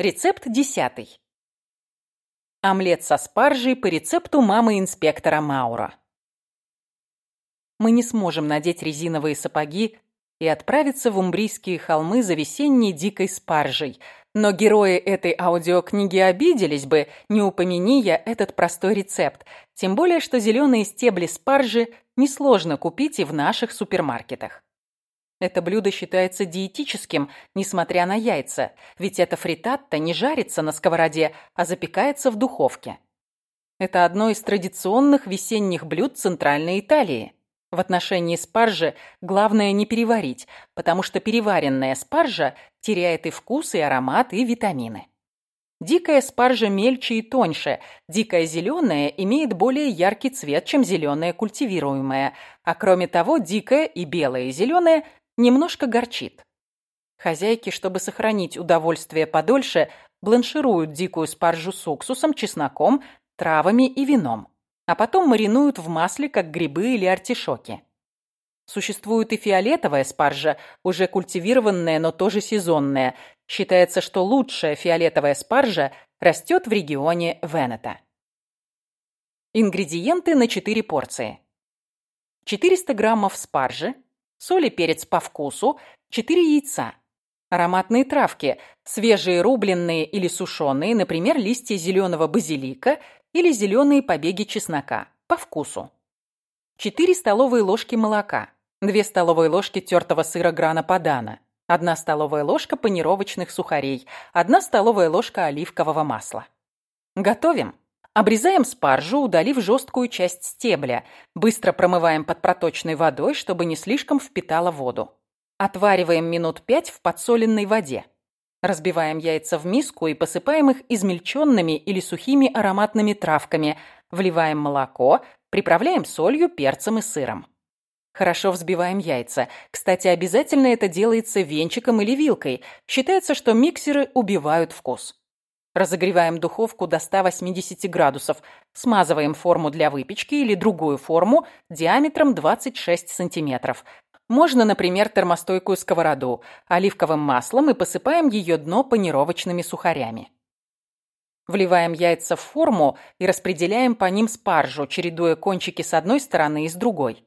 Рецепт десятый. Омлет со спаржей по рецепту мамы-инспектора Маура. Мы не сможем надеть резиновые сапоги и отправиться в Умбрийские холмы за весенней дикой спаржей, но герои этой аудиокниги обиделись бы, не упомяни я этот простой рецепт, тем более, что зеленые стебли спаржи несложно купить и в наших супермаркетах. Это блюдо считается диетическим, несмотря на яйца, ведь эта фритатта не жарится на сковороде, а запекается в духовке. Это одно из традиционных весенних блюд Центральной Италии. В отношении спаржи главное не переварить, потому что переваренная спаржа теряет и вкус, и аромат, и витамины. Дикая спаржа мельче и тоньше, дикая зеленая имеет более яркий цвет, чем зеленая культивируемая, а кроме того дикая и белая и зеленая немножко горчит. Хозяйки, чтобы сохранить удовольствие подольше, бланшируют дикую спаржу с уксусом, чесноком, травами и вином, а потом маринуют в масле, как грибы или артишоки. Существует и фиолетовая спаржа, уже культивированная, но тоже сезонная. Считается, что лучшая фиолетовая спаржа растет в регионе Венета. Ингредиенты на 4 порции. 400 граммов спаржи, соль и перец по вкусу, 4 яйца. Ароматные травки, свежие рубленные или сушеные, например, листья зеленого базилика или зеленые побеги чеснока, по вкусу. 4 столовые ложки молока, 2 столовые ложки тертого сыра грана падана, 1 столовая ложка панировочных сухарей, 1 столовая ложка оливкового масла. Готовим. Обрезаем спаржу, удалив жесткую часть стебля. Быстро промываем под проточной водой, чтобы не слишком впитала воду. Отвариваем минут 5 в подсоленной воде. Разбиваем яйца в миску и посыпаем их измельченными или сухими ароматными травками. Вливаем молоко, приправляем солью, перцем и сыром. Хорошо взбиваем яйца. Кстати, обязательно это делается венчиком или вилкой. Считается, что миксеры убивают вкус. Разогреваем духовку до 180 градусов. Смазываем форму для выпечки или другую форму диаметром 26 сантиметров. Можно, например, термостойкую сковороду, оливковым маслом и посыпаем ее дно панировочными сухарями. Вливаем яйца в форму и распределяем по ним спаржу, чередуя кончики с одной стороны и с другой.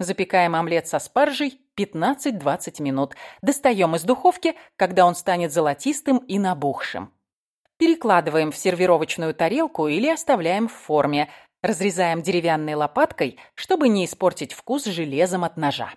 Запекаем омлет со спаржей 15-20 минут. Достаем из духовки, когда он станет золотистым и набухшим. Перекладываем в сервировочную тарелку или оставляем в форме. Разрезаем деревянной лопаткой, чтобы не испортить вкус железом от ножа.